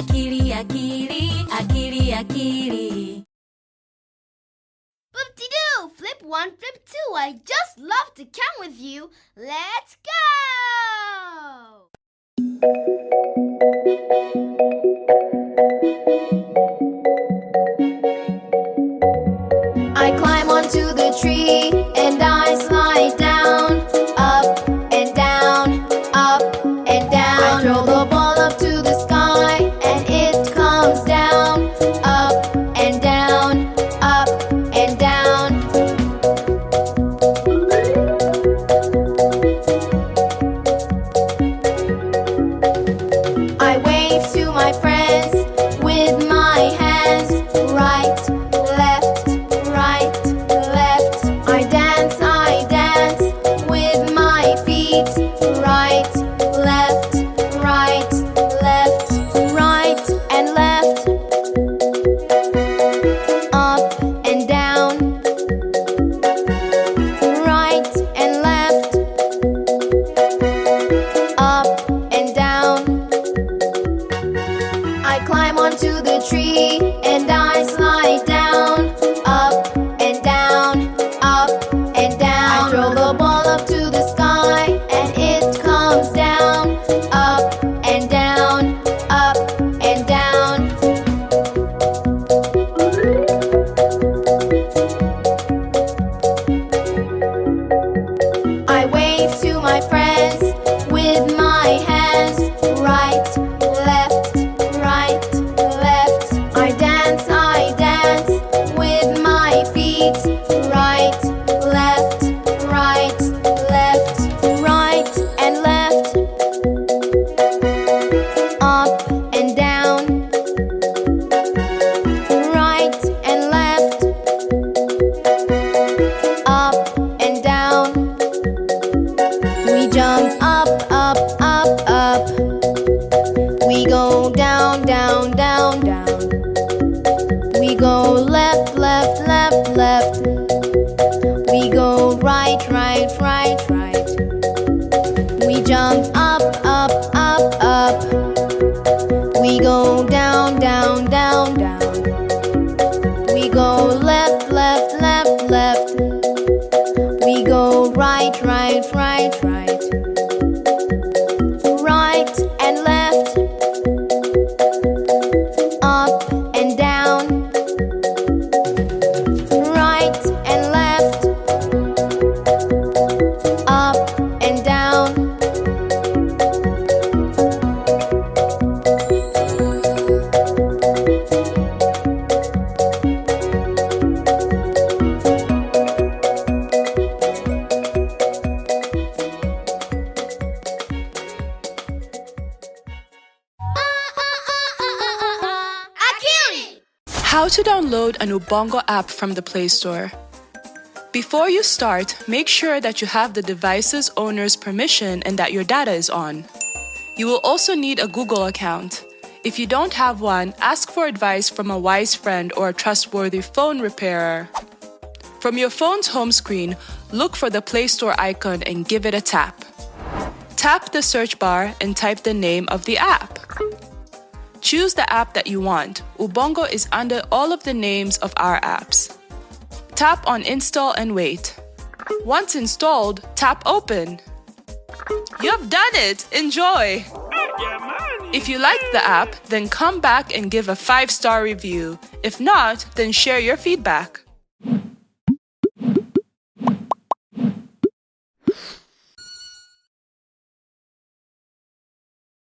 akili akili akili akili de doo! Flip one, flip two. I just love to come with you. Let's go! Right, right, right. We jump up, up, up, up. We go down, down, down, down. We go left, left, left, left. We go right, right, How to download an Ubongo app from the Play Store. Before you start, make sure that you have the device's owner's permission and that your data is on. You will also need a Google account. If you don't have one, ask for advice from a wise friend or a trustworthy phone repairer. From your phone's home screen, look for the Play Store icon and give it a tap. Tap the search bar and type the name of the app. Choose the app that you want. Ubongo is under all of the names of our apps. Tap on Install and wait. Once installed, tap Open. You've done it! Enjoy! If you liked the app, then come back and give a 5 star review. If not, then share your feedback.